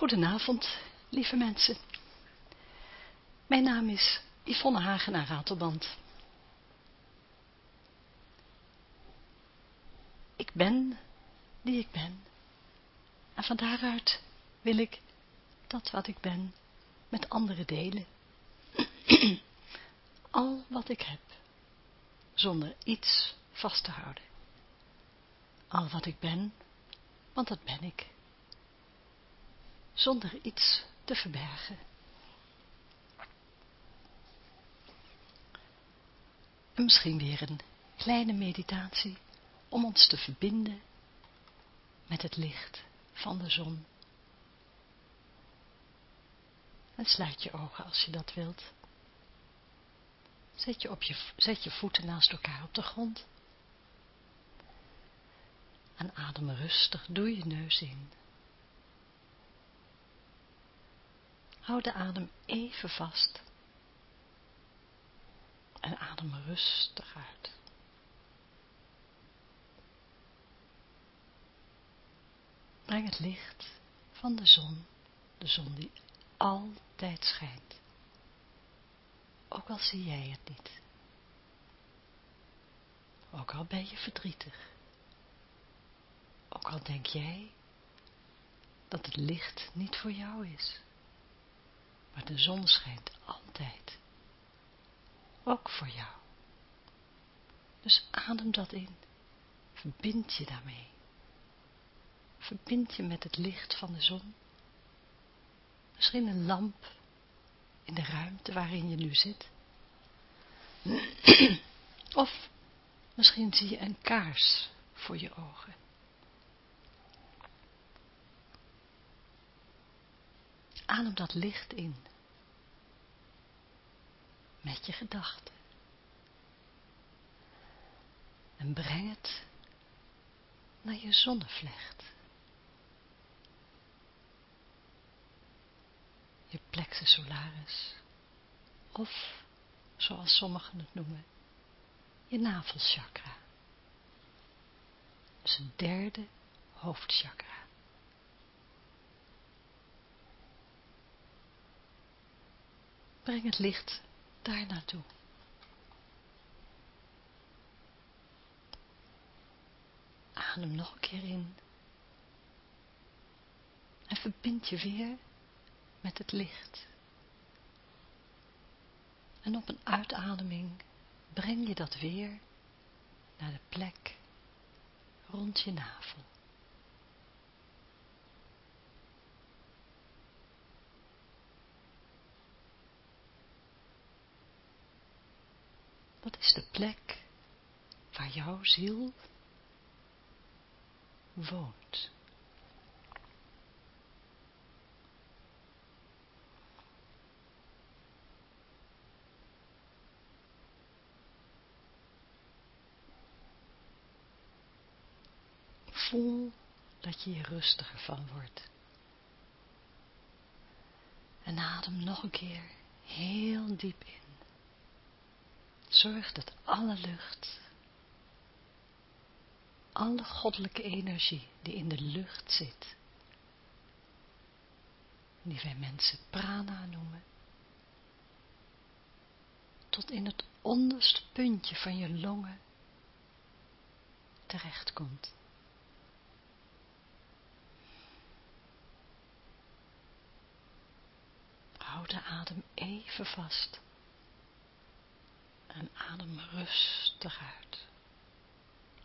Goedenavond, lieve mensen. Mijn naam is Yvonne Hagenaar Ratelband. Ik ben die ik ben. En van daaruit wil ik dat wat ik ben met anderen delen. Al wat ik heb, zonder iets vast te houden. Al wat ik ben, want dat ben ik. Zonder iets te verbergen. En misschien weer een kleine meditatie om ons te verbinden met het licht van de zon. En sluit je ogen als je dat wilt. Zet je, op je, zet je voeten naast elkaar op de grond. En adem rustig door je neus in. Hou de adem even vast. En adem rustig uit. Breng het licht van de zon, de zon die altijd schijnt. Ook al zie jij het niet. Ook al ben je verdrietig. Ook al denk jij dat het licht niet voor jou is. Maar de zon schijnt altijd. Ook voor jou. Dus adem dat in. Verbind je daarmee. Verbind je met het licht van de zon. Misschien een lamp in de ruimte waarin je nu zit. Of misschien zie je een kaars voor je ogen. Adem dat licht in. Met je gedachten. En breng het naar je zonnevlecht. Je plexus solaris. Of, zoals sommigen het noemen, je navelchakra. Dus het derde hoofdchakra. Breng het licht daar naartoe. Adem nog een keer in. En verbind je weer met het licht. En op een uitademing breng je dat weer naar de plek rond je navel. Dat is de plek waar jouw ziel woont. Voel dat je je rustiger van wordt. En adem nog een keer heel diep in. Zorg dat alle lucht, alle goddelijke energie die in de lucht zit, die wij mensen prana noemen, tot in het onderste puntje van je longen terechtkomt. Houd de adem even vast en adem rustig uit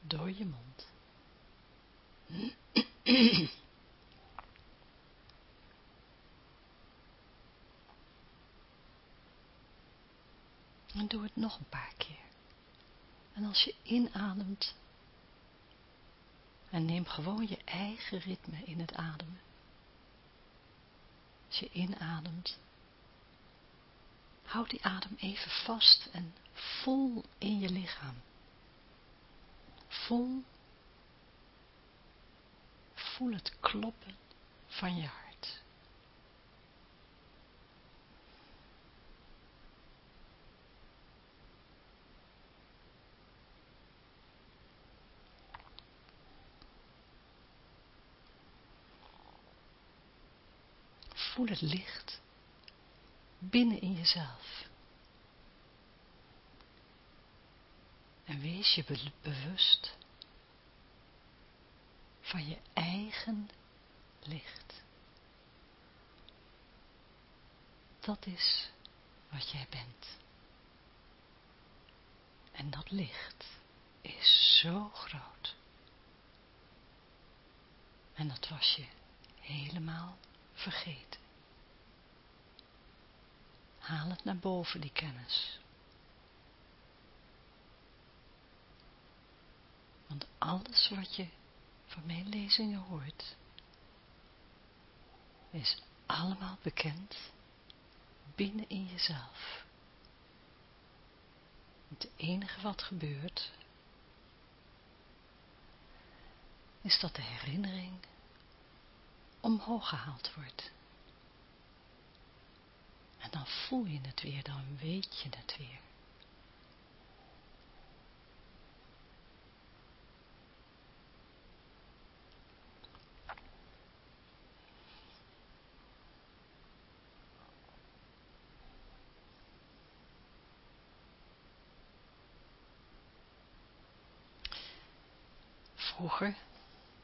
door je mond. En doe het nog een paar keer. En als je inademt, en neem gewoon je eigen ritme in het ademen. Als je inademt, houd die adem even vast en voel in je lichaam. Voel, voel het kloppen van je hart. voel het licht binnen in jezelf. En wees je bewust van je eigen licht. Dat is wat jij bent. En dat licht is zo groot. En dat was je helemaal vergeten. Haal het naar boven, die kennis. Want alles wat je van mijn lezingen hoort, is allemaal bekend binnen in jezelf. Het enige wat gebeurt, is dat de herinnering omhoog gehaald wordt. En dan voel je het weer, dan weet je het weer. Vroeger,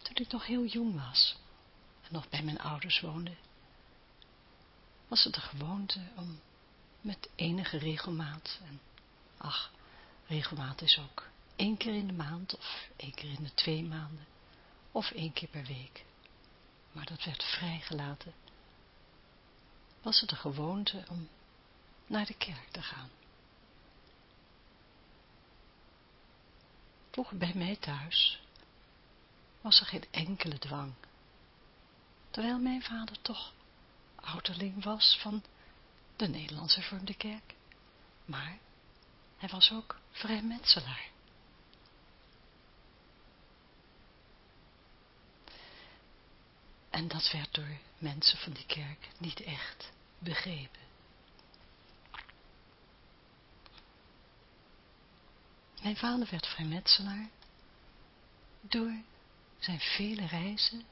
toen ik nog heel jong was en nog bij mijn ouders woonde, was het de gewoonte om met enige regelmaat, en ach, regelmaat is ook één keer in de maand of één keer in de twee maanden of één keer per week, maar dat werd vrijgelaten, was het de gewoonte om naar de kerk te gaan. Vroeger bij mij thuis was er geen enkele dwang, terwijl mijn vader toch ouderling was van de Nederlandse Vormde Kerk, maar hij was ook vrijmetselaar. En dat werd door mensen van die kerk niet echt begrepen. Mijn vader werd vrijmetselaar door zijn vele reizen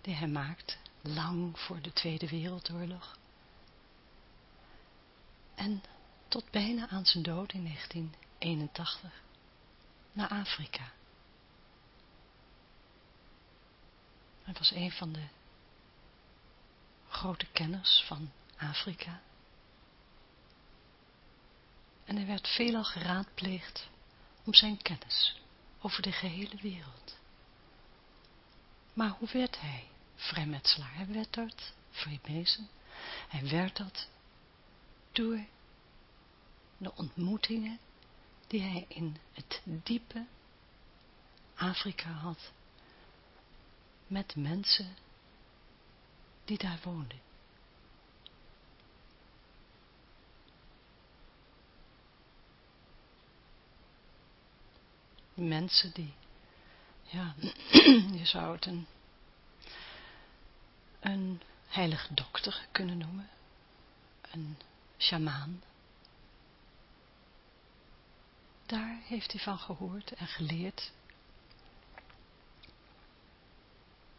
die hij maakte, lang voor de Tweede Wereldoorlog. En tot bijna aan zijn dood in 1981 naar Afrika. Hij was een van de grote kenners van Afrika. En hij werd veelal geraadpleegd om zijn kennis over de gehele wereld. Maar hoe werd hij vrijmetselaar? Hij werd dat, Freemason, hij werd dat door de ontmoetingen die hij in het diepe Afrika had met mensen die daar woonden. Mensen die ja, je zou het een, een heilige dokter kunnen noemen, een sjamaan. Daar heeft hij van gehoord en geleerd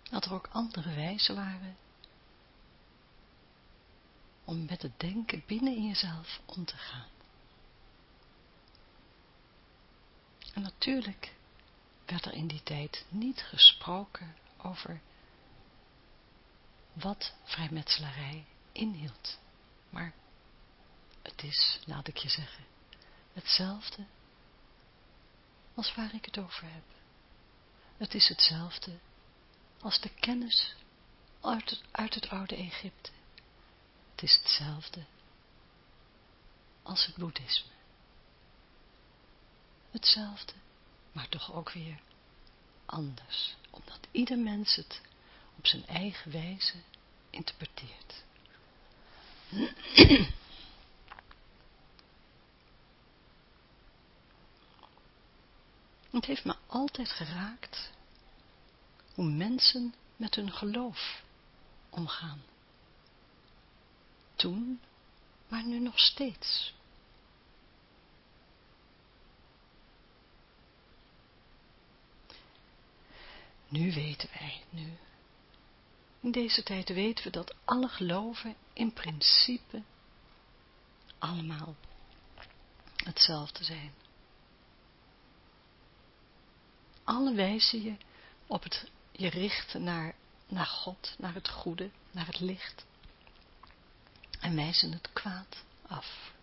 dat er ook andere wijzen waren om met het denken binnen in jezelf om te gaan. En natuurlijk werd er in die tijd niet gesproken over wat vrijmetselarij inhield. Maar het is, laat ik je zeggen, hetzelfde als waar ik het over heb. Het is hetzelfde als de kennis uit het, uit het oude Egypte. Het is hetzelfde als het boeddhisme. Hetzelfde maar toch ook weer anders, omdat ieder mens het op zijn eigen wijze interpreteert. Het heeft me altijd geraakt hoe mensen met hun geloof omgaan. Toen, maar nu nog steeds. Nu weten wij, nu. In deze tijd weten we dat alle geloven in principe allemaal hetzelfde zijn. Alle wijzen je op het, je richt naar, naar God, naar het goede, naar het licht. En wijzen het kwaad af.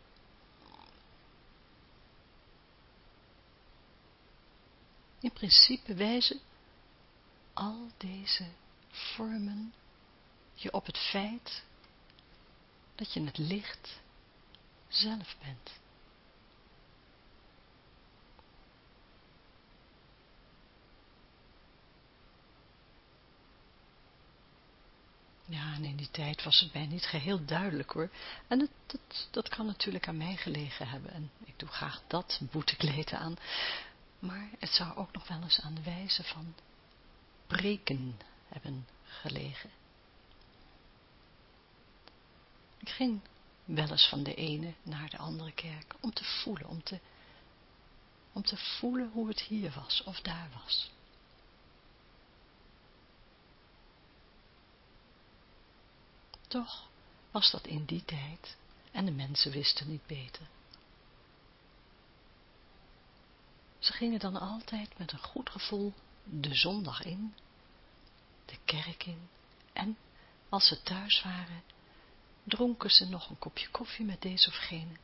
In principe wijzen al deze vormen je op het feit dat je het licht zelf bent. Ja, en in die tijd was het mij niet geheel duidelijk hoor. En het, dat, dat kan natuurlijk aan mij gelegen hebben. En ik doe graag dat boetekleed aan. Maar het zou ook nog wel eens aan de wijze van preken hebben gelegen. Ik ging wel eens van de ene naar de andere kerk om te voelen, om te, om te voelen hoe het hier was of daar was. Toch was dat in die tijd en de mensen wisten niet beter. Ze gingen dan altijd met een goed gevoel de zondag in, de kerk in en als ze thuis waren, dronken ze nog een kopje koffie met deze of gene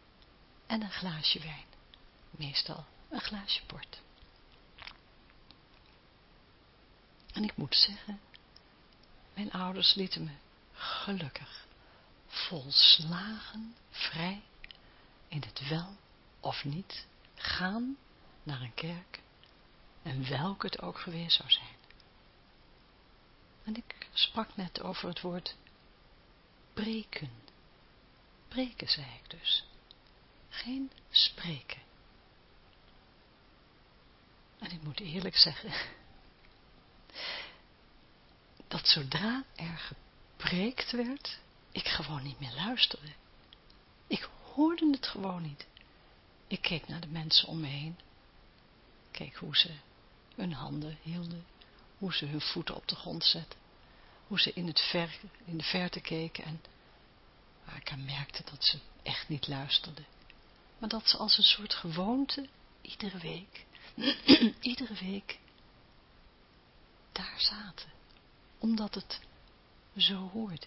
en een glaasje wijn, meestal een glaasje port. En ik moet zeggen, mijn ouders lieten me gelukkig, volslagen vrij in het wel of niet gaan naar een kerk en welke het ook geweest zou zijn. En ik sprak net over het woord preken. Preken, zei ik dus. Geen spreken. En ik moet eerlijk zeggen, dat zodra er gepreekt werd, ik gewoon niet meer luisterde. Ik hoorde het gewoon niet. Ik keek naar de mensen om me heen. Keek hoe ze hun handen hielden, hoe ze hun voeten op de grond zetten, hoe ze in, het ver, in de verte keken en waar ik merkte dat ze echt niet luisterden, maar dat ze als een soort gewoonte iedere week, iedere week daar zaten, omdat het zo hoorde.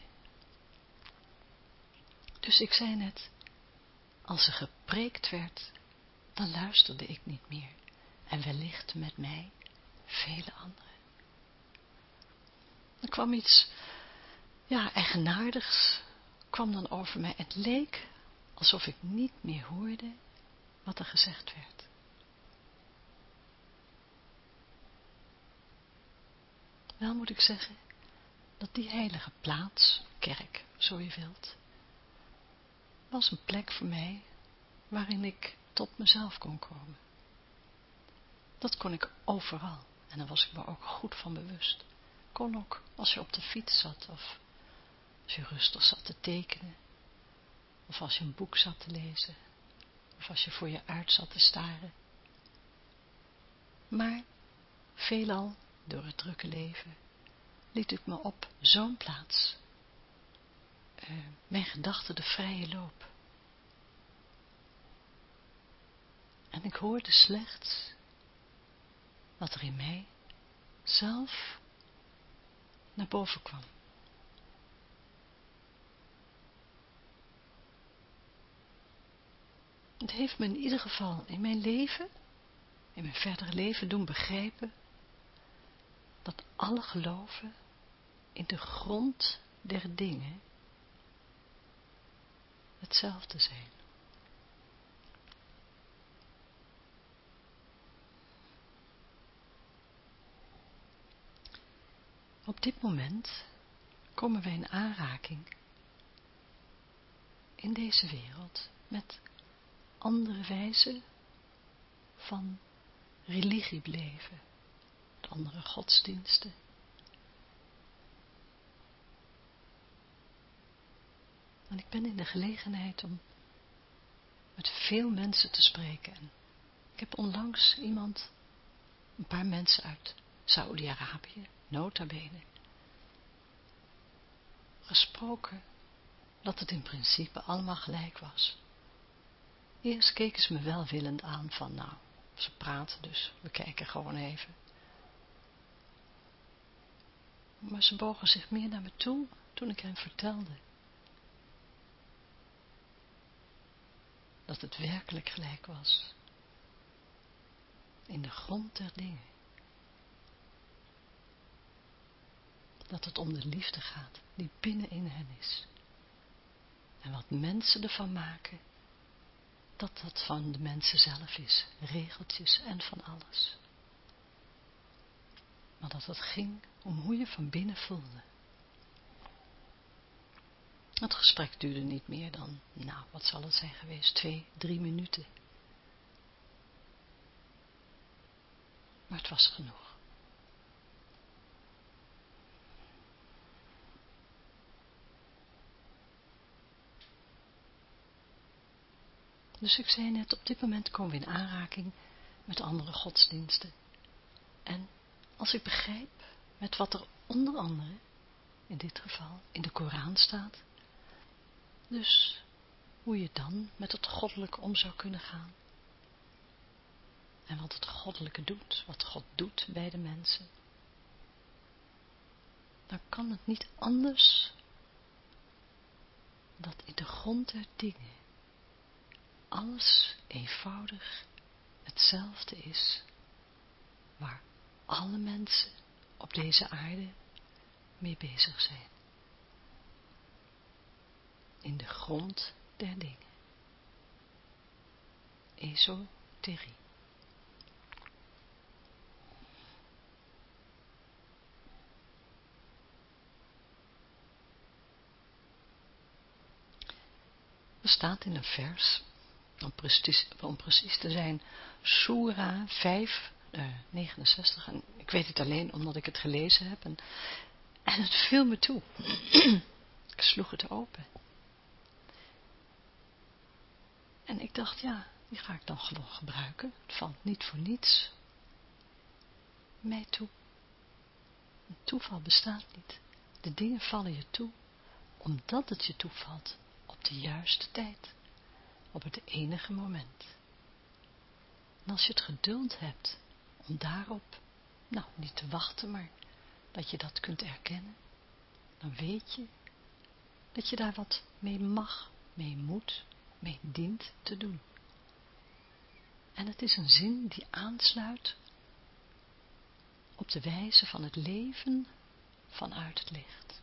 Dus ik zei net, als er gepreekt werd, dan luisterde ik niet meer en wellicht met mij vele anderen. Er kwam iets, ja, eigenaardigs kwam dan over mij. Het leek alsof ik niet meer hoorde wat er gezegd werd. Wel moet ik zeggen dat die heilige plaats, kerk, zo je wilt, was een plek voor mij waarin ik tot mezelf kon komen. Dat kon ik overal. En daar was ik me ook goed van bewust. Kon ook als je op de fiets zat of als je rustig zat te tekenen. Of als je een boek zat te lezen. Of als je voor je uit zat te staren. Maar veelal door het drukke leven liet ik me op zo'n plaats uh, mijn gedachten de vrije loop. En ik hoorde slechts wat er in mij zelf naar boven kwam. Het heeft me in ieder geval in mijn leven, in mijn verdere leven doen begrijpen, dat alle geloven in de grond der dingen hetzelfde zijn. Op dit moment komen wij in aanraking in deze wereld met andere wijzen van religie beleven, andere godsdiensten. En ik ben in de gelegenheid om met veel mensen te spreken. En ik heb onlangs iemand, een paar mensen uit Saoedi-Arabië, nota bene, gesproken dat het in principe allemaal gelijk was. Eerst keken ze me welwillend aan van, nou, ze praten dus, we kijken gewoon even. Maar ze bogen zich meer naar me toe toen ik hen vertelde. Dat het werkelijk gelijk was. In de grond der dingen. Dat het om de liefde gaat, die binnenin hen is. En wat mensen ervan maken, dat dat van de mensen zelf is, regeltjes en van alles. Maar dat het ging om hoe je van binnen voelde. Het gesprek duurde niet meer dan, nou, wat zal het zijn geweest, twee, drie minuten. Maar het was genoeg. Dus ik zei net, op dit moment komen we in aanraking met andere godsdiensten. En als ik begrijp met wat er onder andere, in dit geval, in de Koran staat, dus hoe je dan met het goddelijke om zou kunnen gaan. En wat het goddelijke doet, wat God doet bij de mensen. Dan kan het niet anders dat in de grond der dingen alles eenvoudig hetzelfde is, waar alle mensen op deze aarde mee bezig zijn. In de grond der dingen. Esoterie. Er staat in een vers om precies, precies te zijn, Surah 5, uh, 69. En ik weet het alleen omdat ik het gelezen heb. En, en het viel me toe. ik sloeg het open. En ik dacht, ja, die ga ik dan gewoon gebruiken. Het valt niet voor niets mij toe. Een toeval bestaat niet. De dingen vallen je toe, omdat het je toevalt op de juiste tijd op het enige moment. En als je het geduld hebt om daarop, nou niet te wachten, maar dat je dat kunt erkennen, dan weet je dat je daar wat mee mag, mee moet, mee dient te doen. En het is een zin die aansluit op de wijze van het leven vanuit het licht.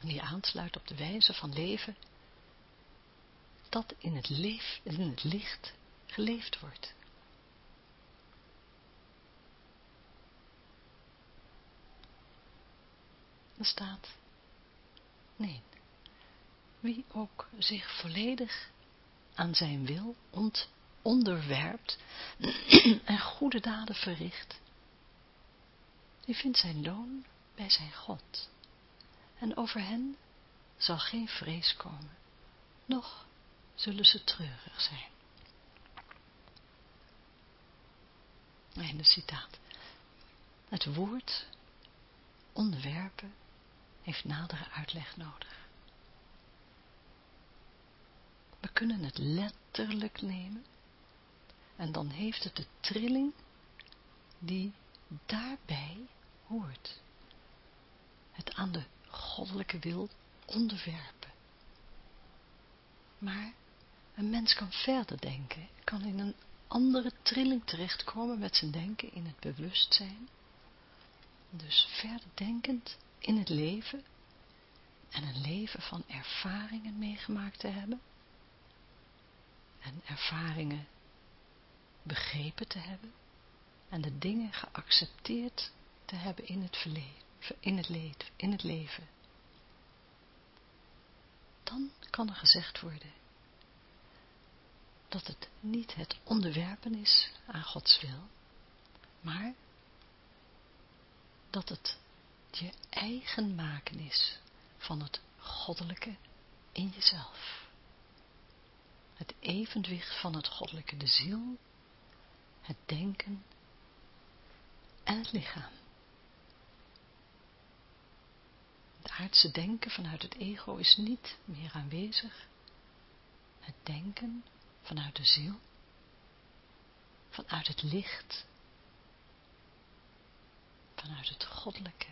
En die aansluit op de wijze van leven dat in het, leef, in het licht geleefd wordt. Er staat, nee, wie ook zich volledig aan zijn wil onderwerpt en goede daden verricht, die vindt zijn loon bij zijn God. En over hen zal geen vrees komen, noch zullen ze treurig zijn. Einde citaat. Het woord onderwerpen heeft nadere uitleg nodig. We kunnen het letterlijk nemen en dan heeft het de trilling die daarbij hoort. Het aan de goddelijke wil onderwerpen. Maar een mens kan verder denken, kan in een andere trilling terechtkomen met zijn denken in het bewustzijn. Dus verder denkend in het leven en een leven van ervaringen meegemaakt te hebben. En ervaringen begrepen te hebben en de dingen geaccepteerd te hebben in het, verleden, in het, leven, in het leven. Dan kan er gezegd worden, dat het niet het onderwerpen is aan Gods wil, maar dat het je eigen maken is van het goddelijke in jezelf. Het evenwicht van het goddelijke, de ziel, het denken en het lichaam. Aardse denken vanuit het ego is niet meer aanwezig. Het denken vanuit de ziel, vanuit het licht, vanuit het goddelijke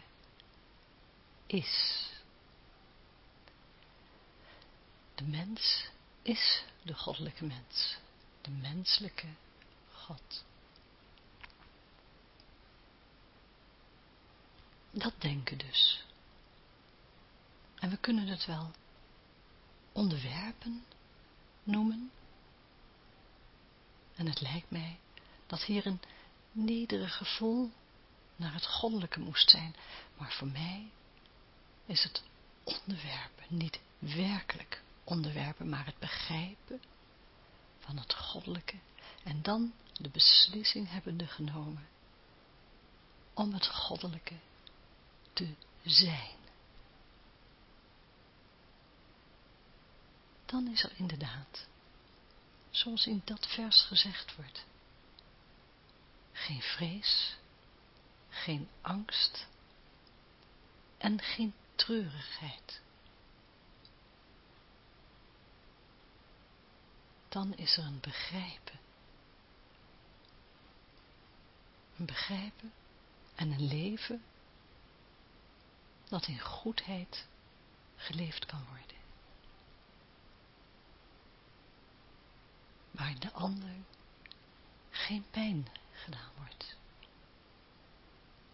is. De mens is de goddelijke mens, de menselijke God. Dat denken dus. En we kunnen het wel onderwerpen noemen. En het lijkt mij dat hier een nederig gevoel naar het goddelijke moest zijn, maar voor mij is het onderwerpen, niet werkelijk onderwerpen, maar het begrijpen van het goddelijke en dan de beslissing hebbende genomen om het goddelijke te zijn. Dan is er inderdaad, zoals in dat vers gezegd wordt, geen vrees, geen angst en geen treurigheid. Dan is er een begrijpen. Een begrijpen en een leven dat in goedheid geleefd kan worden. Waar de ander geen pijn gedaan wordt.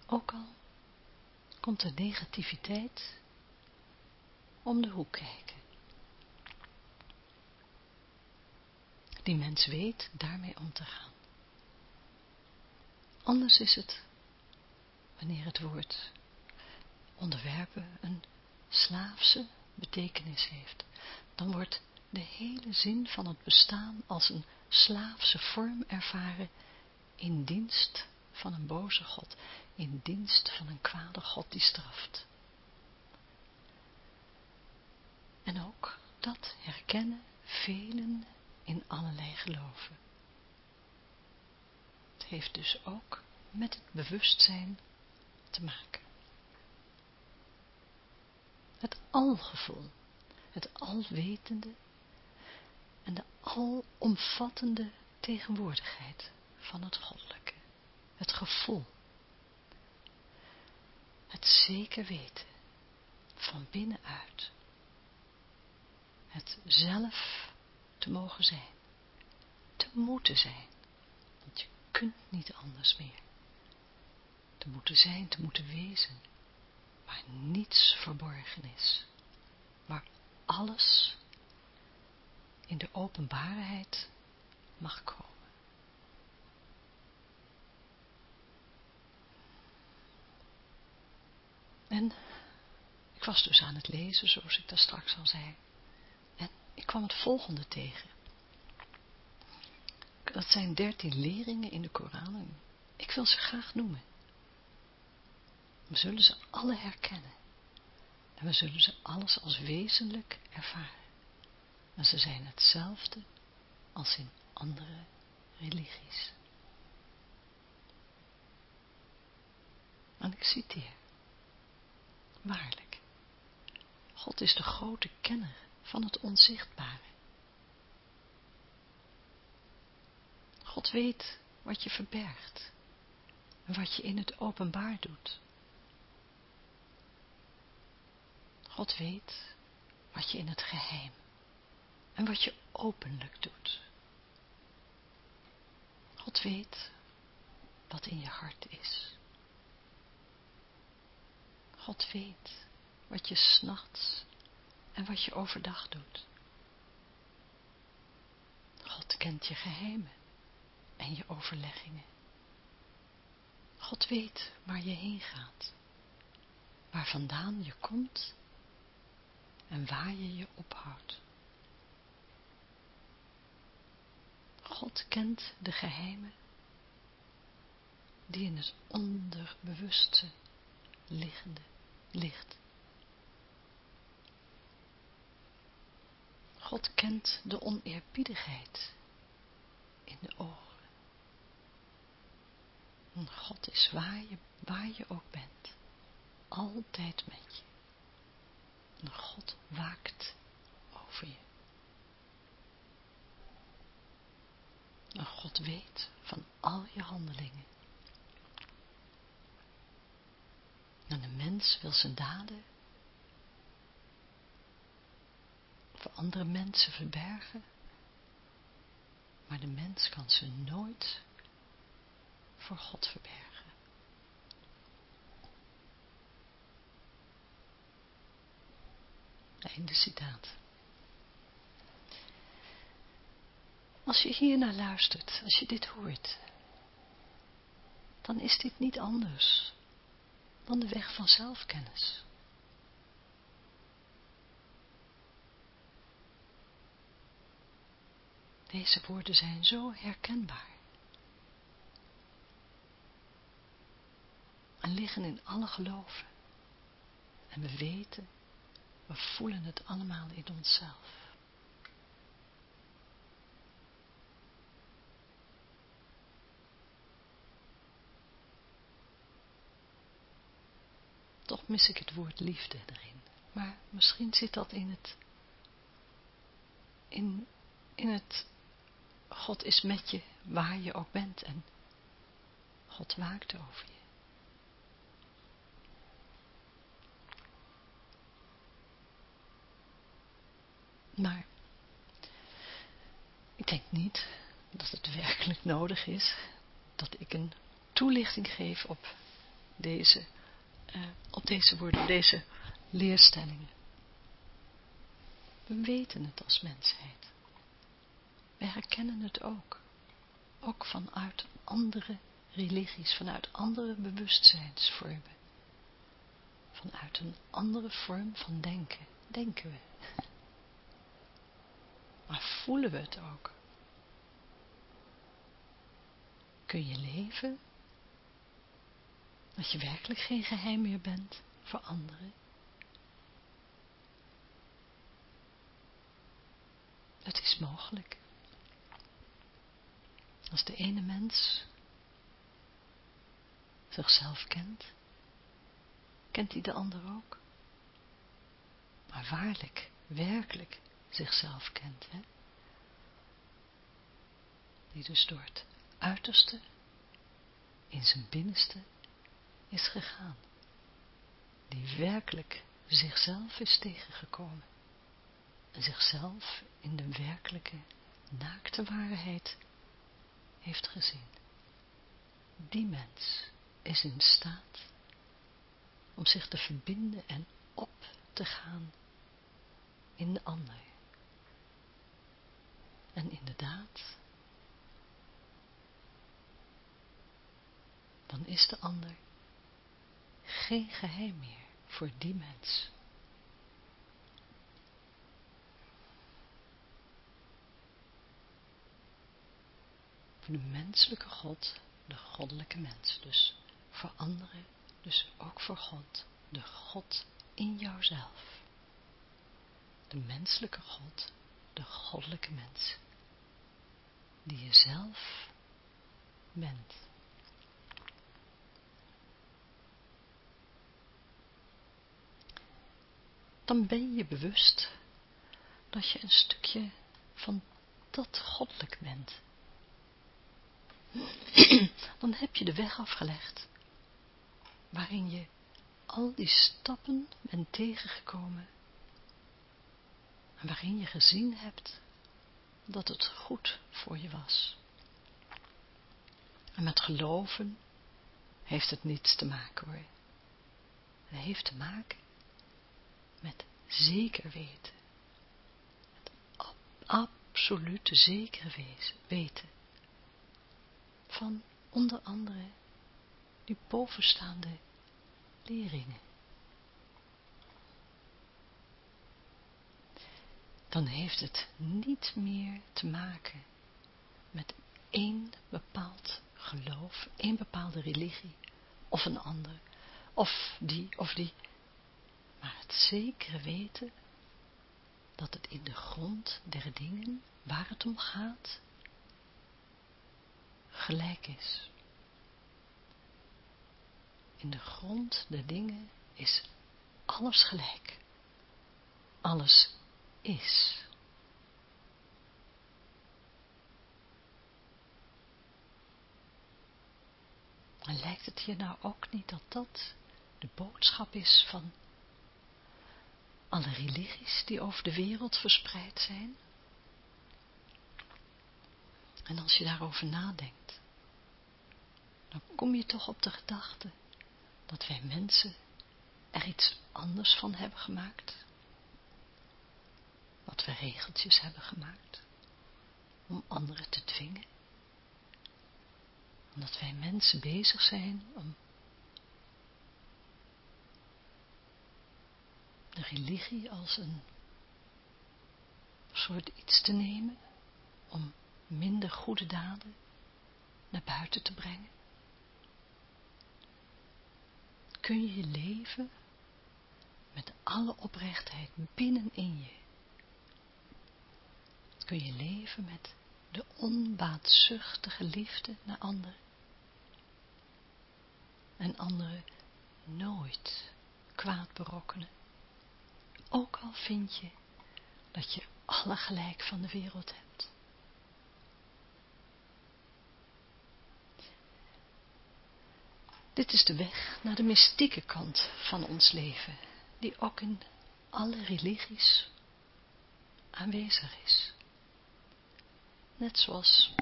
Ook al komt de negativiteit om de hoek kijken. Die mens weet daarmee om te gaan. Anders is het wanneer het woord onderwerpen een slaafse betekenis heeft. Dan wordt de hele zin van het bestaan als een slaafse vorm ervaren in dienst van een boze God, in dienst van een kwade God die straft. En ook dat herkennen velen in allerlei geloven. Het heeft dus ook met het bewustzijn te maken. Het algevoel, het alwetende en de alomvattende tegenwoordigheid van het goddelijke, het gevoel, het zeker weten. Van binnenuit, het zelf te mogen zijn, te moeten zijn, want je kunt niet anders meer, te moeten zijn, te moeten wezen, waar niets verborgen is, waar alles in de openbaarheid mag komen. En ik was dus aan het lezen, zoals ik daar straks al zei. En ik kwam het volgende tegen. Dat zijn dertien leringen in de Koran. Ik wil ze graag noemen. We zullen ze alle herkennen. En we zullen ze alles als wezenlijk ervaren. En ze zijn hetzelfde als in andere religies. En ik citeer. Waarlijk, God is de grote kenner van het onzichtbare. God weet wat je verbergt en wat je in het openbaar doet. God weet wat je in het geheim en wat je openlijk doet. God weet wat in je hart is. God weet wat je s'nachts en wat je overdag doet. God kent je geheimen en je overleggingen. God weet waar je heen gaat, waar vandaan je komt en waar je je ophoudt. God kent de geheimen die in het onderbewuste liggende ligt. God kent de oneerbiedigheid in de ogen. God is waar je, waar je ook bent, altijd met je. God waakt over je. En God weet van al je handelingen. En de mens wil zijn daden voor andere mensen verbergen, maar de mens kan ze nooit voor God verbergen. Einde citaat. Als je hier naar luistert, als je dit hoort, dan is dit niet anders dan de weg van zelfkennis. Deze woorden zijn zo herkenbaar. En liggen in alle geloven. En we weten, we voelen het allemaal in onszelf. Toch mis ik het woord liefde erin. Maar misschien zit dat in het, in, in het, God is met je waar je ook bent en God waakt over je. Maar ik denk niet dat het werkelijk nodig is dat ik een toelichting geef op deze uh, op deze woorden, deze leerstellingen. We weten het als mensheid. Wij herkennen het ook. Ook vanuit andere religies, vanuit andere bewustzijnsvormen. Vanuit een andere vorm van denken, denken we. Maar voelen we het ook? Kun je leven dat je werkelijk geen geheim meer bent voor anderen. Het is mogelijk. Als de ene mens zichzelf kent, kent hij de ander ook. Maar waarlijk, werkelijk zichzelf kent, hè? Die dus door het uiterste in zijn binnenste is gegaan, die werkelijk zichzelf is tegengekomen en zichzelf in de werkelijke, naakte waarheid heeft gezien. Die mens is in staat om zich te verbinden en op te gaan in de ander. En inderdaad, dan is de ander geen geheim meer voor die mens. De menselijke God, de goddelijke mens. Dus voor anderen, dus ook voor God, de God in jouzelf. De menselijke God, de goddelijke mens. Die je zelf bent. Dan ben je bewust dat je een stukje van dat goddelijk bent. Dan heb je de weg afgelegd, waarin je al die stappen bent tegengekomen en waarin je gezien hebt dat het goed voor je was. En met geloven heeft het niets te maken hoor. Het heeft te maken met zeker weten. Met ab absolute zeker weten. Van onder andere die bovenstaande leringen. Dan heeft het niet meer te maken met één bepaald geloof, één bepaalde religie of een ander, of die of die maar het zekere weten dat het in de grond der dingen waar het om gaat, gelijk is. In de grond der dingen is alles gelijk. alles is. En lijkt het je nou ook niet dat dat de boodschap is van alle religies die over de wereld verspreid zijn? En als je daarover nadenkt, dan kom je toch op de gedachte dat wij mensen er iets anders van hebben gemaakt. Dat we regeltjes hebben gemaakt om anderen te dwingen. Omdat wij mensen bezig zijn om de religie als een soort iets te nemen om minder goede daden naar buiten te brengen? Kun je je leven met alle oprechtheid binnenin je? Kun je leven met de onbaatzuchtige liefde naar anderen? En anderen nooit kwaad berokkenen? Ook al vind je dat je alle gelijk van de wereld hebt. Dit is de weg naar de mystieke kant van ons leven, die ook in alle religies aanwezig is. Net zoals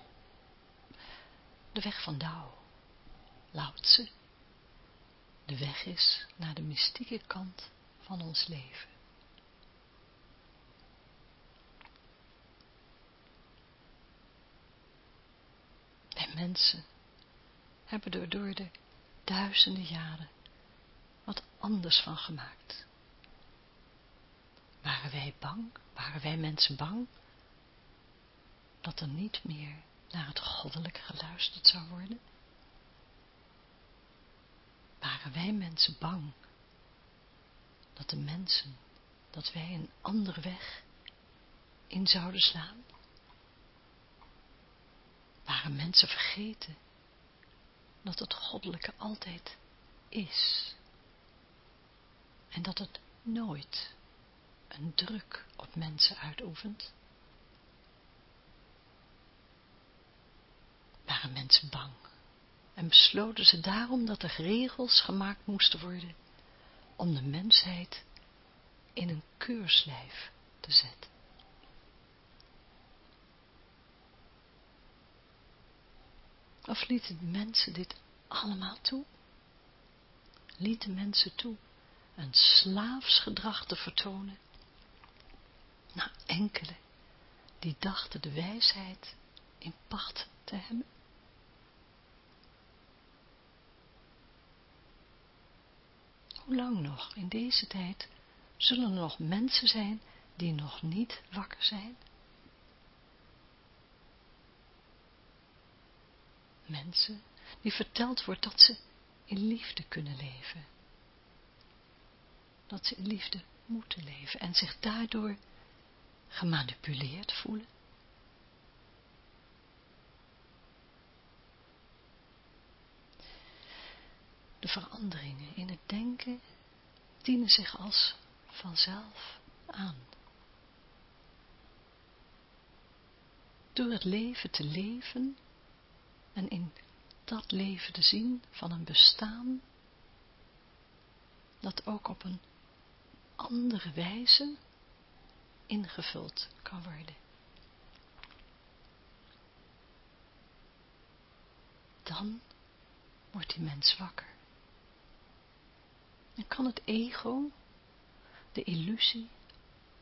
de weg van Dao, Lao de weg is naar de mystieke kant van ons leven. En mensen hebben er door de duizenden jaren wat anders van gemaakt. Waren wij bang, waren wij mensen bang, dat er niet meer naar het goddelijke geluisterd zou worden? Waren wij mensen bang, dat de mensen, dat wij een andere weg in zouden slaan? Waren mensen vergeten dat het goddelijke altijd is. En dat het nooit een druk op mensen uitoefent. Waren mensen bang en besloten ze daarom dat er regels gemaakt moesten worden om de mensheid in een keurslijf te zetten. Of lieten mensen dit allemaal toe? Lieten mensen toe een slaafs gedrag te vertonen? Na enkele die dachten de wijsheid in pacht te hebben? Hoe lang nog in deze tijd zullen er nog mensen zijn die nog niet wakker zijn? Mensen die verteld wordt dat ze in liefde kunnen leven. Dat ze in liefde moeten leven en zich daardoor gemanipuleerd voelen. De veranderingen in het denken dienen zich als vanzelf aan. Door het leven te leven en in dat leven te zien van een bestaan dat ook op een andere wijze ingevuld kan worden. Dan wordt die mens wakker. En kan het ego, de illusie,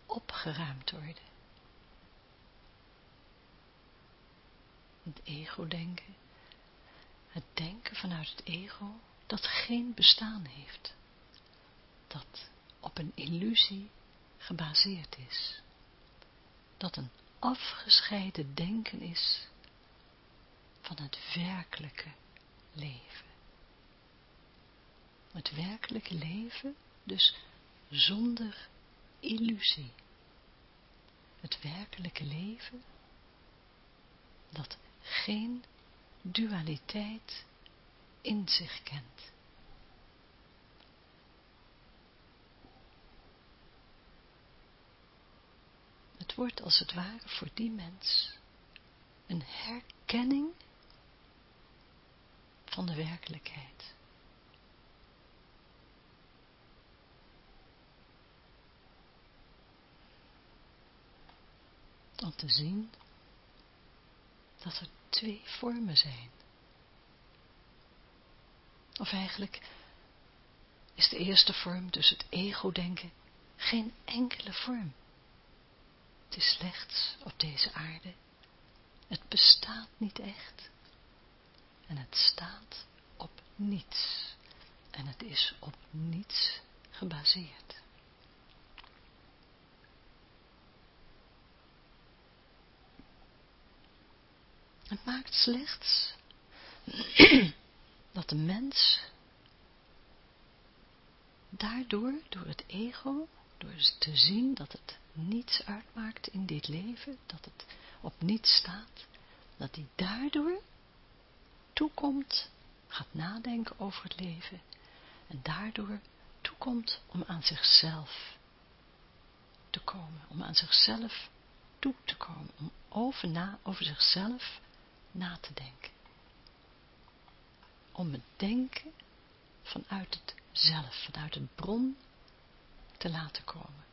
opgeruimd worden. Het ego-denken het denken vanuit het ego dat geen bestaan heeft. Dat op een illusie gebaseerd is. Dat een afgescheiden denken is van het werkelijke leven. Het werkelijke leven dus zonder illusie. Het werkelijke leven dat geen dualiteit in zich kent. wordt als het ware voor die mens een herkenning van de werkelijkheid. Om te zien dat er twee vormen zijn. Of eigenlijk is de eerste vorm, dus het ego-denken, geen enkele vorm. Het is slechts op deze aarde. Het bestaat niet echt. En het staat op niets. En het is op niets gebaseerd. Het maakt slechts dat de mens daardoor, door het ego, door te zien dat het niets uitmaakt in dit leven, dat het op niets staat, dat hij daardoor toekomt, gaat nadenken over het leven en daardoor toekomt om aan zichzelf te komen, om aan zichzelf toe te komen, om over, na, over zichzelf na te denken. Om het denken vanuit het zelf, vanuit het bron te laten komen.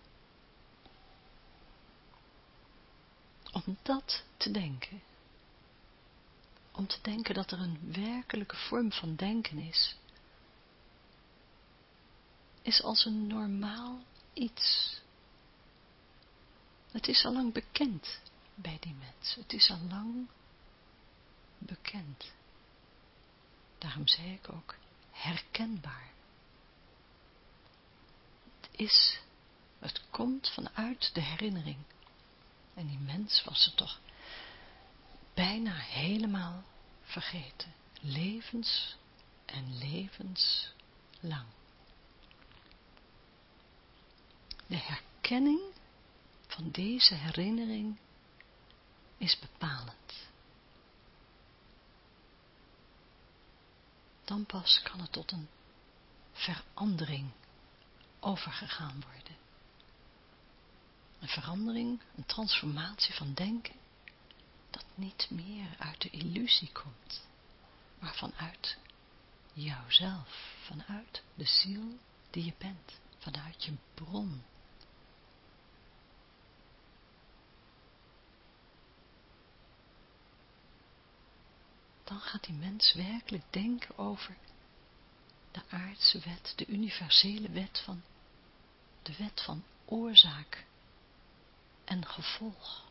Om dat te denken, om te denken dat er een werkelijke vorm van denken is, is als een normaal iets. Het is al lang bekend bij die mensen. Het is al lang bekend. Daarom zei ik ook herkenbaar. Het is, het komt vanuit de herinnering. En die mens was ze toch bijna helemaal vergeten. Levens en levenslang. De herkenning van deze herinnering is bepalend. Dan pas kan het tot een verandering overgegaan worden. Een verandering, een transformatie van denken, dat niet meer uit de illusie komt, maar vanuit jouzelf, vanuit de ziel die je bent, vanuit je bron. Dan gaat die mens werkelijk denken over de aardse wet, de universele wet van, de wet van oorzaak en gevolg.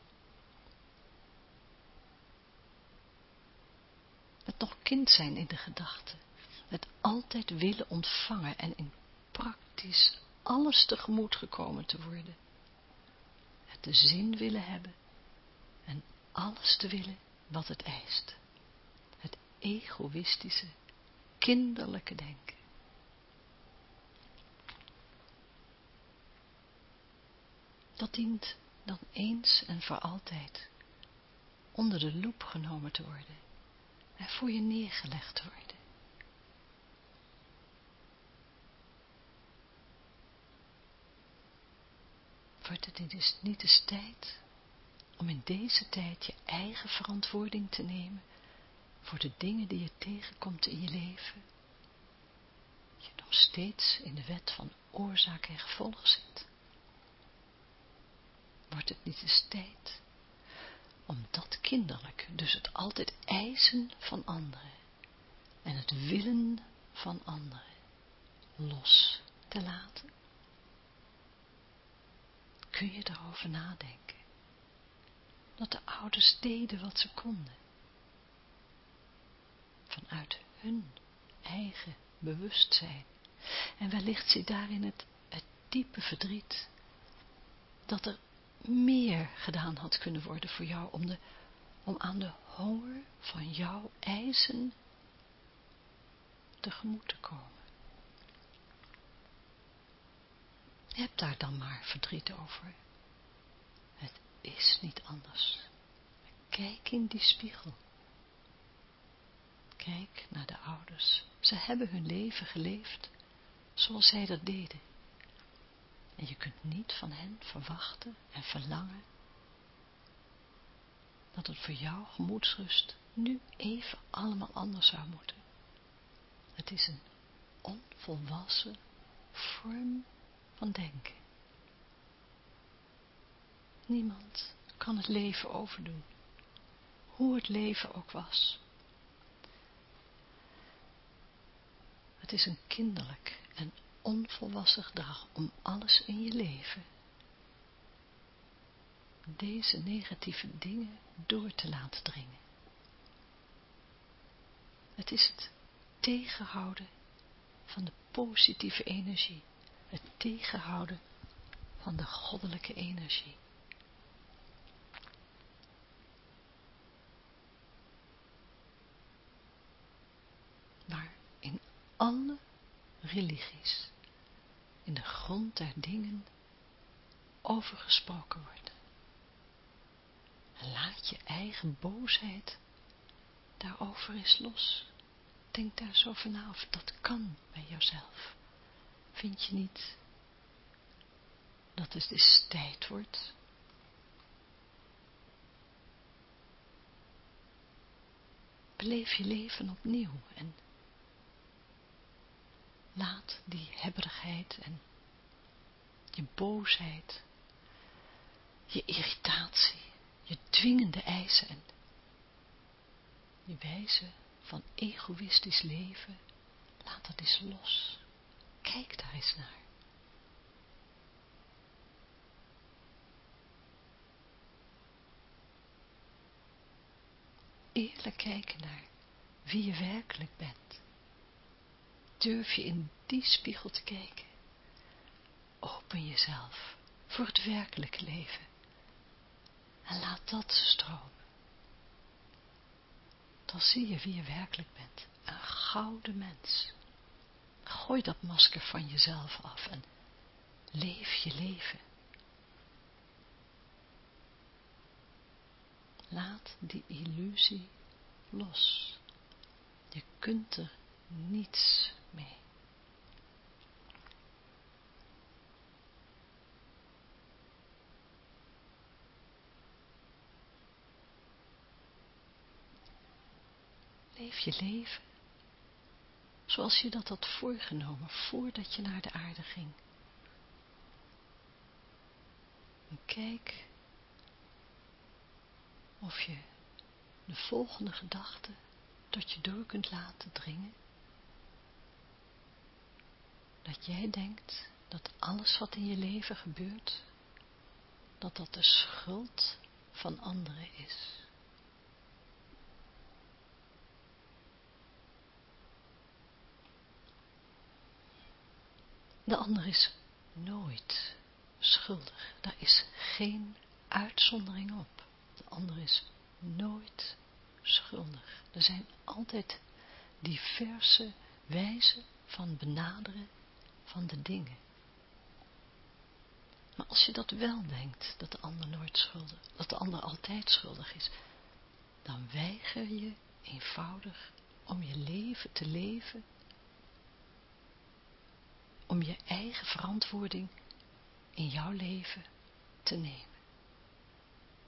Het nog kind zijn in de gedachten, het altijd willen ontvangen en in praktisch alles tegemoet gekomen te worden. Het de zin willen hebben en alles te willen wat het eist. Egoïstische, kinderlijke denken. Dat dient dan eens en voor altijd onder de loep genomen te worden en voor je neergelegd te worden. Wordt het dus niet eens tijd om in deze tijd je eigen verantwoording te nemen voor de dingen die je tegenkomt in je leven? Je nog steeds in de wet van oorzaak en gevolg zit wordt het niet eens tijd om dat kinderlijk, dus het altijd eisen van anderen en het willen van anderen los te laten? Kun je daarover nadenken? Dat de ouders deden wat ze konden. Vanuit hun eigen bewustzijn. En wellicht zit daarin het, het diepe verdriet dat er meer gedaan had kunnen worden voor jou om, de, om aan de honger van jouw eisen tegemoet te komen. Heb daar dan maar verdriet over. Het is niet anders. Kijk in die spiegel. Kijk naar de ouders. Ze hebben hun leven geleefd zoals zij dat deden. En je kunt niet van hen verwachten en verlangen dat het voor jou gemoedsrust nu even allemaal anders zou moeten. Het is een onvolwassen vorm van denken. Niemand kan het leven overdoen, hoe het leven ook was. Het is een kinderlijk en onvolwassen gedrag om alles in je leven, deze negatieve dingen door te laten dringen. Het is het tegenhouden van de positieve energie, het tegenhouden van de goddelijke energie. Maar in alle religies, in de grond der dingen, over gesproken wordt. En laat je eigen boosheid daarover eens los. Denk daar zo van na of dat kan bij jezelf. Vind je niet dat het eens tijd wordt? Beleef je leven opnieuw en laat die hebberigheid en je boosheid, je irritatie, je dwingende eisen en je wijze van egoïstisch leven, laat dat eens los. Kijk daar eens naar. Eerlijk kijken naar wie je werkelijk bent. Durf je in die spiegel te kijken. Open jezelf voor het werkelijke leven. En laat dat stromen dan zie je wie je werkelijk bent. Een gouden mens. Gooi dat masker van jezelf af en leef je leven. Laat die illusie los. Je kunt er niets mee. Leef je leven zoals je dat had voorgenomen voordat je naar de aarde ging. En kijk of je de volgende gedachte tot je door kunt laten dringen. Dat jij denkt dat alles wat in je leven gebeurt, dat dat de schuld van anderen is. De ander is nooit schuldig. Daar is geen uitzondering op. De ander is nooit schuldig. Er zijn altijd diverse wijzen van benaderen van de dingen. Maar als je dat wel denkt, dat de ander nooit schuldig, dat de ander altijd schuldig is, dan weiger je eenvoudig om je leven te leven om je eigen verantwoording in jouw leven te nemen.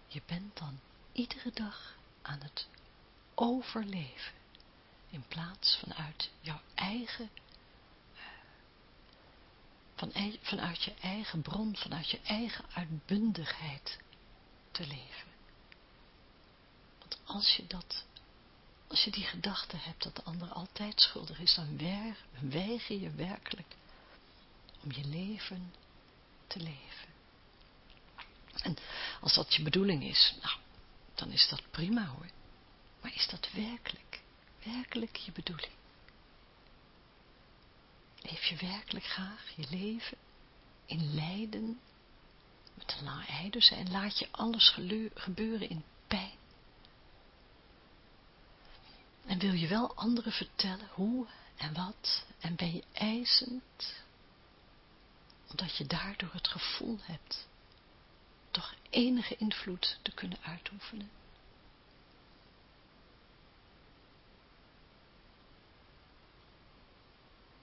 Je bent dan iedere dag aan het overleven, in plaats vanuit jouw eigen, van, vanuit je eigen bron, vanuit je eigen uitbundigheid te leven. Want als je dat, als je die gedachte hebt dat de ander altijd schuldig is, dan weiger je werkelijk om je leven te leven. En als dat je bedoeling is, nou, dan is dat prima hoor. Maar is dat werkelijk, werkelijk je bedoeling? Leef je werkelijk graag je leven in lijden met een lange en laat je alles gebeuren in pijn? En wil je wel anderen vertellen hoe en wat en ben je eisend omdat je daardoor het gevoel hebt toch enige invloed te kunnen uitoefenen.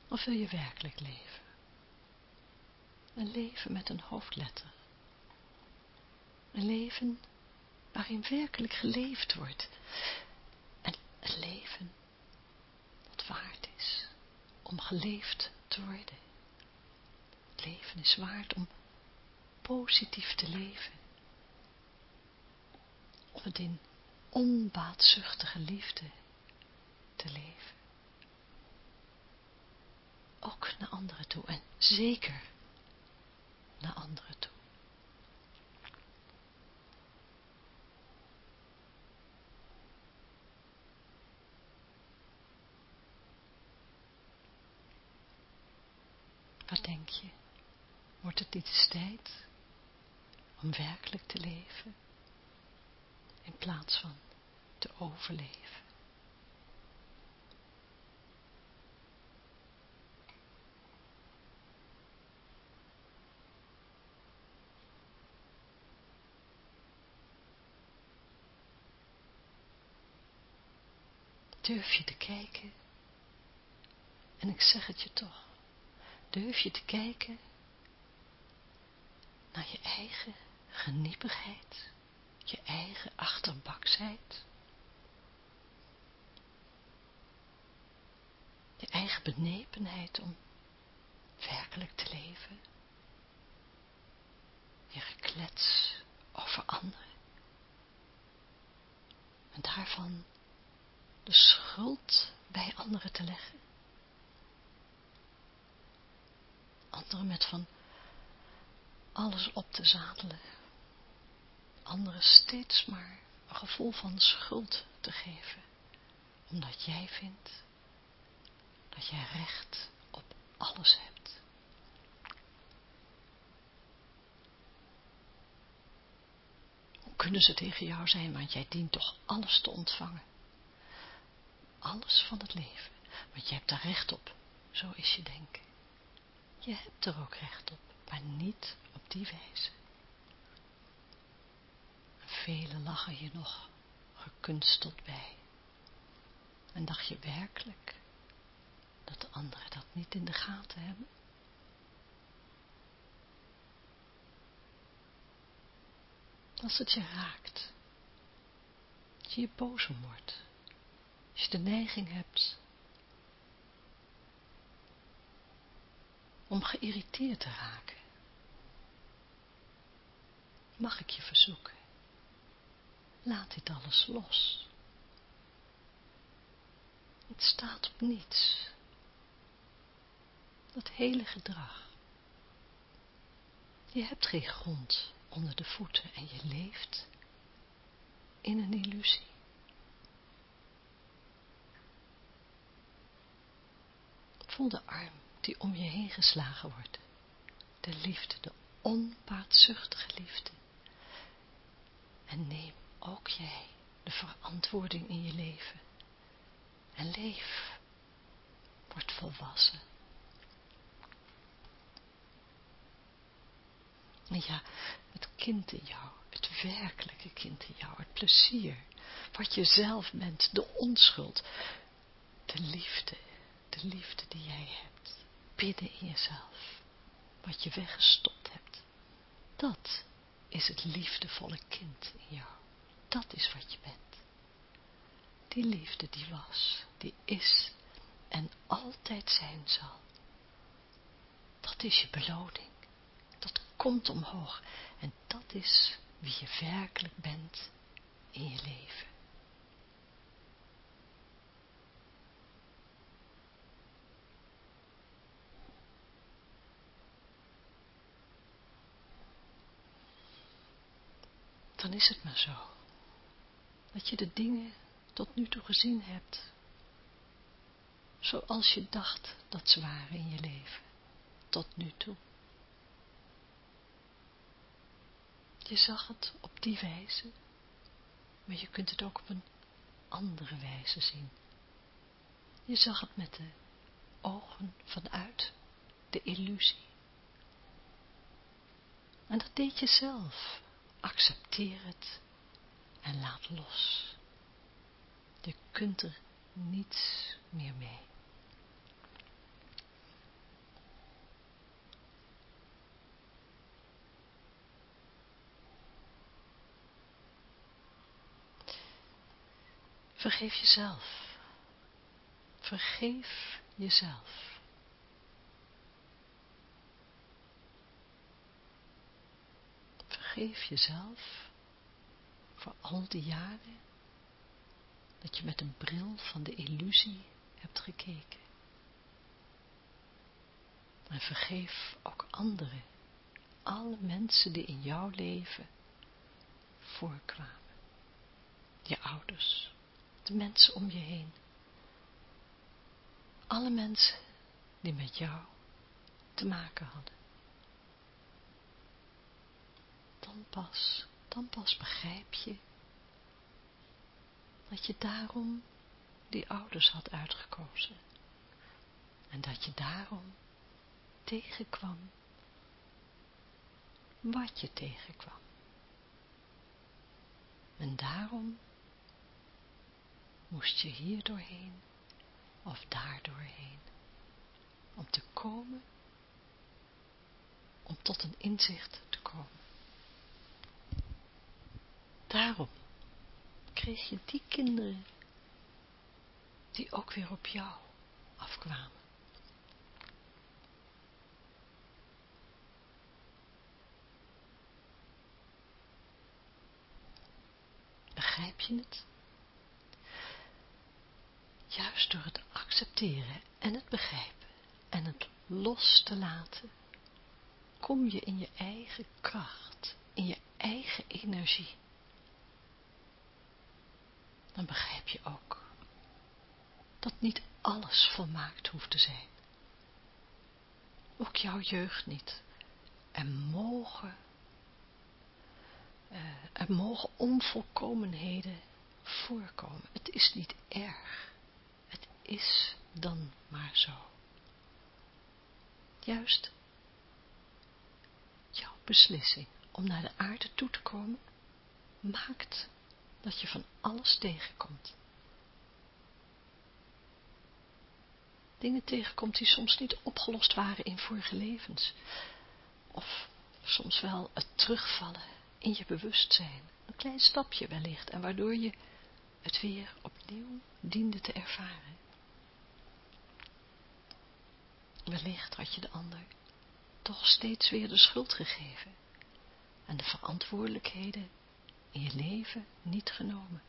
Of wil je werkelijk leven? Een leven met een hoofdletter. Een leven waarin werkelijk geleefd wordt. En het leven wat waard is om geleefd te worden. Leven is waard om positief te leven. Om het in onbaatzuchtige liefde te leven. Ook naar anderen toe en zeker naar anderen toe. Wat denk je? Wordt het niet eens tijd om werkelijk te leven in plaats van te overleven? Durf je te kijken? En ik zeg het je toch. Durf je te kijken naar je eigen geniepigheid, je eigen achterbaksheid, je eigen benepenheid om werkelijk te leven, je geklets over anderen. En daarvan de schuld bij anderen te leggen. Anderen met van alles op te zadelen. Anderen steeds maar een gevoel van schuld te geven. Omdat jij vindt dat jij recht op alles hebt. Hoe kunnen ze tegen jou zijn, want jij dient toch alles te ontvangen alles van het leven. Want je hebt daar recht op. Zo is je denken. Je hebt er ook recht op, maar niet die wijze. Velen lachen je nog gekunsteld bij. En dacht je werkelijk dat de anderen dat niet in de gaten hebben? Als het je raakt, dat je je boos wordt, als je de neiging hebt om geïrriteerd te raken, mag ik je verzoeken, laat dit alles los. Het staat op niets. Dat hele gedrag. Je hebt geen grond onder de voeten en je leeft in een illusie. Voel de arm die om je heen geslagen wordt. De liefde, de onbaatzuchtige liefde. En neem ook jij de verantwoording in je leven. En leef. Word volwassen. En ja, het kind in jou, het werkelijke kind in jou, het plezier, wat je zelf bent, de onschuld, de liefde, de liefde die jij hebt, binnen in jezelf, wat je weggestopt hebt, dat is het liefdevolle kind in jou. Dat is wat je bent. Die liefde die was, die is en altijd zijn zal. Dat is je beloning. Dat komt omhoog. En dat is wie je werkelijk bent in je leven. Dan is het maar zo. Dat je de dingen tot nu toe gezien hebt, zoals je dacht dat ze waren in je leven, tot nu toe. Je zag het op die wijze, maar je kunt het ook op een andere wijze zien. Je zag het met de ogen vanuit de illusie. En dat deed je zelf accepteer het en laat los. Je kunt er niets meer mee. Vergeef jezelf. Vergeef jezelf. Vergeef jezelf voor al die jaren dat je met een bril van de illusie hebt gekeken. En vergeef ook anderen, alle mensen die in jouw leven voorkwamen. Je ouders, de mensen om je heen. Alle mensen die met jou te maken hadden. Dan pas, dan pas begrijp je dat je daarom die ouders had uitgekozen. En dat je daarom tegenkwam wat je tegenkwam. En daarom moest je hier doorheen of daar doorheen, om te komen, om tot een inzicht te komen. Daarom kreeg je die kinderen die ook weer op jou afkwamen. Begrijp je het? Juist door het accepteren en het begrijpen en het los te laten, kom je in je eigen kracht, in je eigen energie. Dan begrijp je ook dat niet alles volmaakt hoeft te zijn. Ook jouw jeugd niet. Er mogen, uh, er mogen onvolkomenheden voorkomen. Het is niet erg. Het is dan maar zo. Juist jouw beslissing om naar de aarde toe te komen, maakt dat je van alles tegenkomt. Dingen tegenkomt die soms niet opgelost waren in vorige levens. Of soms wel het terugvallen in je bewustzijn. Een klein stapje wellicht en waardoor je het weer opnieuw diende te ervaren. Wellicht had je de ander toch steeds weer de schuld gegeven en de verantwoordelijkheden in je leven niet genomen.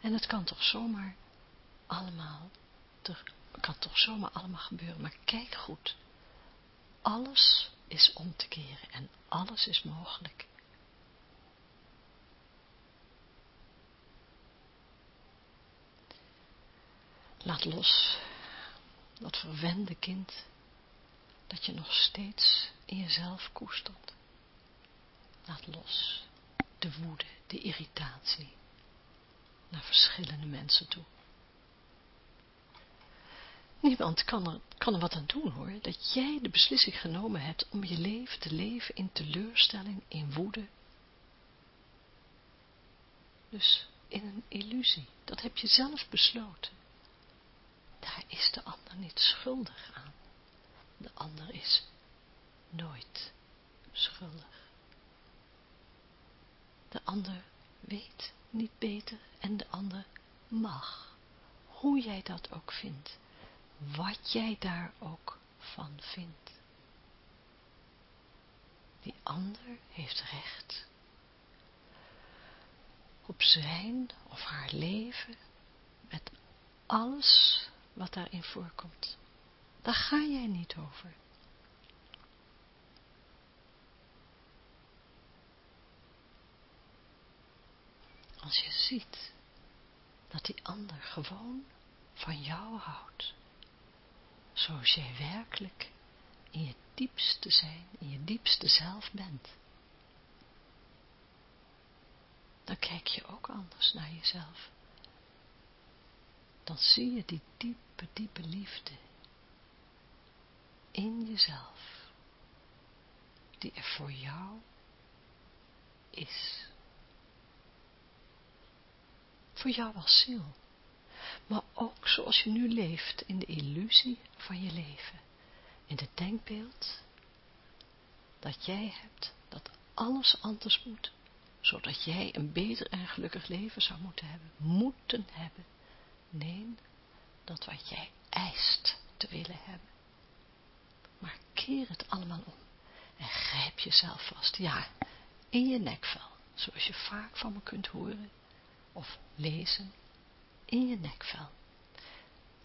En het kan toch zomaar allemaal, kan toch zomaar allemaal gebeuren, maar kijk goed. Alles is om te keren en alles is mogelijk. Laat los dat verwende kind dat je nog steeds in jezelf koestert. Laat los de woede, de irritatie naar verschillende mensen toe. Niemand kan er, kan er wat aan doen hoor, dat jij de beslissing genomen hebt om je leven te leven in teleurstelling, in woede. Dus in een illusie, dat heb je zelf besloten. Daar is de ander niet schuldig aan. De ander is nooit schuldig. De ander weet niet beter en de ander mag. Hoe jij dat ook vindt. Wat jij daar ook van vindt. Die ander heeft recht op zijn of haar leven met alles wat daarin voorkomt. Daar ga jij niet over. Als je ziet dat die ander gewoon van jou houdt, zoals jij werkelijk in je diepste zijn, in je diepste zelf bent, dan kijk je ook anders naar jezelf. Dan zie je die diepe, diepe liefde in jezelf, die er voor jou is voor jou als ziel. Maar ook zoals je nu leeft in de illusie van je leven. In het denkbeeld dat jij hebt dat alles anders moet. Zodat jij een beter en gelukkig leven zou moeten hebben. Moeten hebben. Nee, dat wat jij eist te willen hebben. Maar keer het allemaal om en grijp jezelf vast, ja, in je nekvel, zoals je vaak van me kunt horen of lezen, in je nekvel.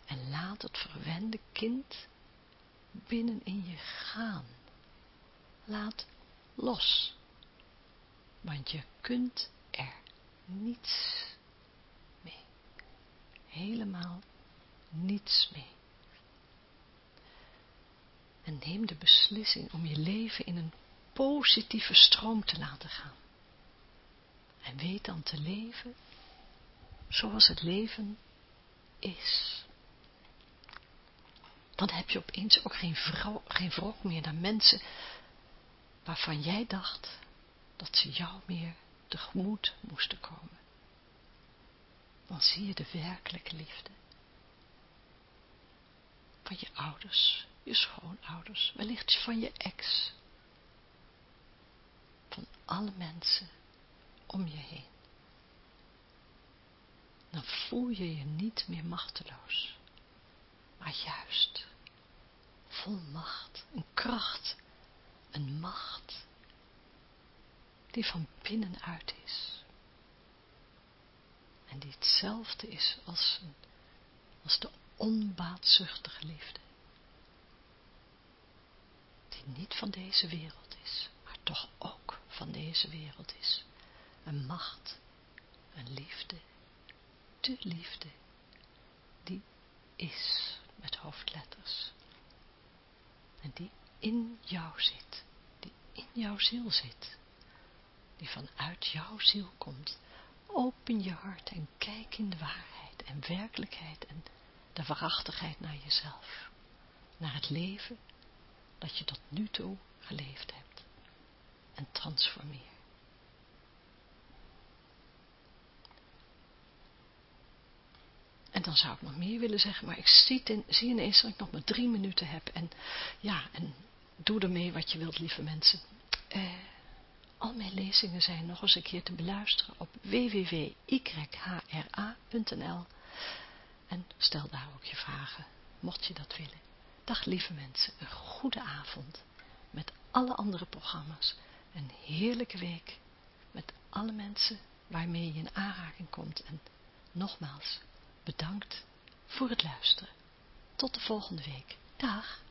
En laat het verwende kind binnen in je gaan. Laat los, want je kunt er niets mee. Helemaal niets mee. En neem de beslissing om je leven in een positieve stroom te laten gaan. En weet dan te leven zoals het leven is. Dan heb je opeens ook geen, vrouw, geen wrok meer naar mensen waarvan jij dacht dat ze jou meer tegemoet moesten komen. Dan zie je de werkelijke liefde van je ouders, je schoonouders, wellicht van je ex, van alle mensen om je heen. Dan voel je je niet meer machteloos, maar juist vol macht, een kracht, een macht die van binnenuit is. En die hetzelfde is als, als de onbaatzuchtige liefde. Die niet van deze wereld is, maar toch ook van deze wereld is. Een macht, een liefde, de liefde, die is met hoofdletters. En die in jou zit, die in jouw ziel zit, die vanuit jouw ziel komt. Open je hart en kijk in de waarheid en werkelijkheid en de waarachtigheid naar jezelf, naar het leven dat je tot nu toe geleefd hebt en transformeer. En dan zou ik nog meer willen zeggen, maar ik zie, zie ineens dat ik nog maar drie minuten heb. En ja, en doe ermee wat je wilt, lieve mensen. Eh, al mijn lezingen zijn nog eens een keer te beluisteren op www.yhra.nl en stel daar ook je vragen, mocht je dat willen. Dag lieve mensen, een goede avond met alle andere programma's. Een heerlijke week met alle mensen waarmee je in aanraking komt. En nogmaals, bedankt voor het luisteren. Tot de volgende week. Dag.